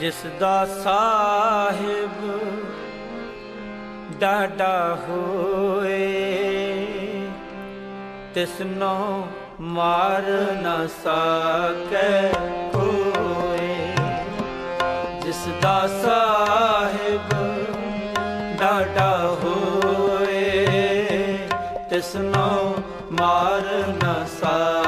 ਜਿਸ ਦਾ ਸਾਹਿਬ ਡਾਡਾ ਹੋਏ ਤਿਸਨੋ ਮਾਰ ਨਾ ਸਕੈ ਕੋਏ। ਜਿਸ ਦਾ ਸਾਹਿਬ ਡਾਡਾ ਹੋਏ ਤਿਸਨੋ ਮਾਰ ਨਾ ਸਕੈ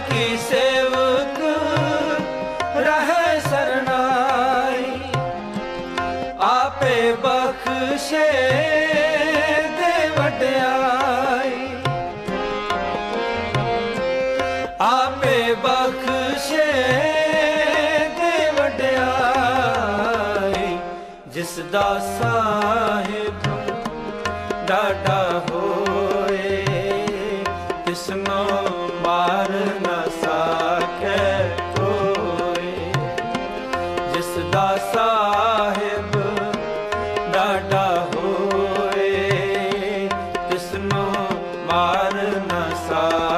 ਕੀ ਸੇਵਕ ਰਹੇ ਸਰਨਾਈ ਆਪੇ ਬਖਸ਼ੇ ਦੇ ਵਡਿਆਈ ਆਪੇ ਬਖਸ਼ੇ ਦੇ ਵਡਿਆਈ ਜਿਸ ਦਾ ਸਾਹਿਬ ਡਾਡਾ ਹੋਏ ਤਿਸਨੋ ਮਾਰ ਨਾ ਸਕੈ ਕੋਈ ਜਿਸ ਦਾ ਸਾਹਿਬ ਡਾਡਾ ਹੋਏ ਤਿਸਨੋ ਮਾਰ ਨਾ ਸਕੈ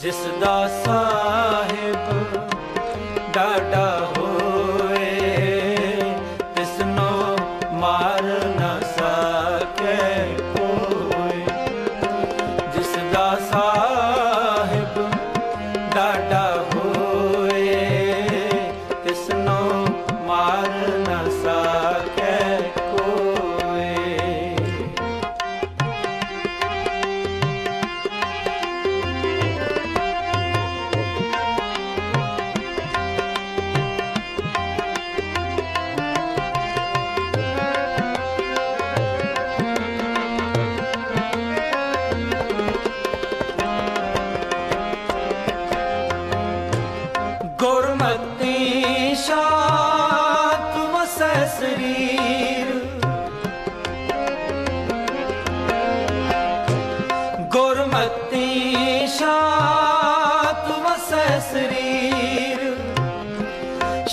ਜਿਸ ਦਾ ਸਾਹਿਬ ਡਾਡਾ ਹੋਏ ਤਿਸਨੋ ਮਾਰ ਨਾ ਸਕੈ ਕੋਈ ਜਿਸ ਦਾ ਸਾਹਿਬ ਡਾਡਾ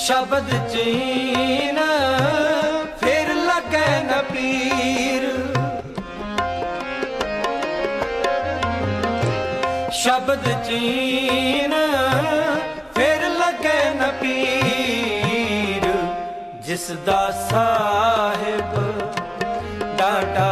ਸ਼ਬਦ ਚੀਨ ਫਿਰ ਲਗੈ ਨ ਪੀਰ ਸ਼ਬਦ ਚੀਨ ਜਿਸ ਦਾ ਸਾਹਿਬ ਡਾਟਾ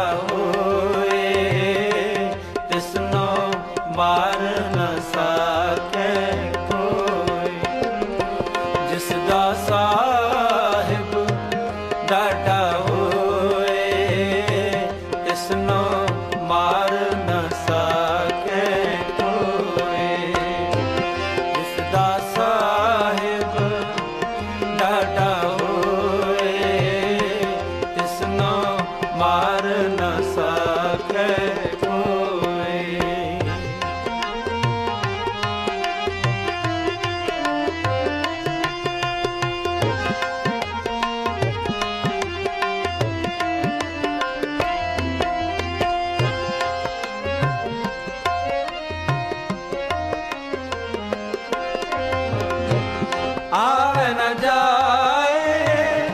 ਜਾਏ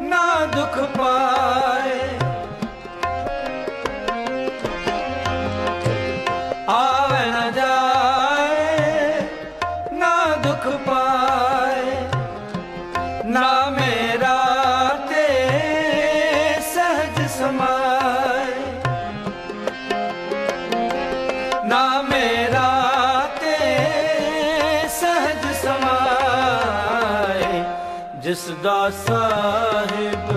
ਨਾ ਦੁੱਖ ਪਾਏ ਆਵੇ ਜਾਏ ਨਾ ਦੁੱਖ ਪਾਏ ਨਾਮੇ ਜਿਸ ਸਾਹਿਬ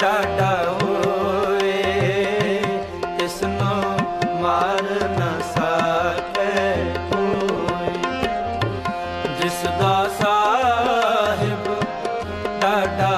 ਡਾਡਾ ਹੋਏ ਤਿਸ ਨੂੰ ਮਾਰ ਨਾ ਸਕੇ ਕੋਈ ਜਿਸ ਦਾ ਸਾਹਿਬ ਡਾਡਾ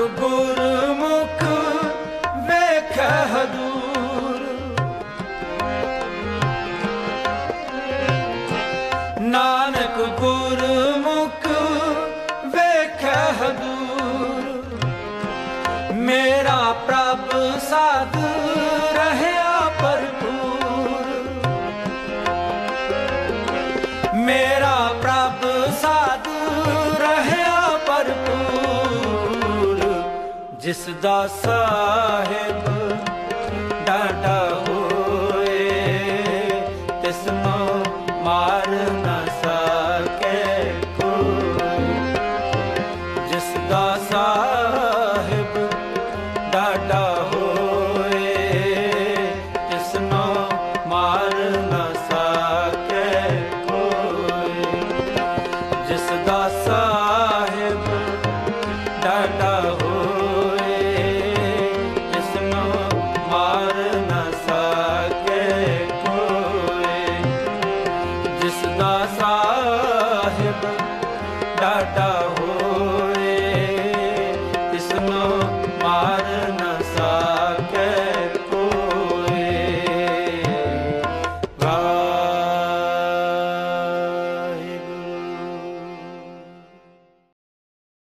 ਨਾਨਕ ਜਿਸ ਦਾ ਸਾਹਿਬ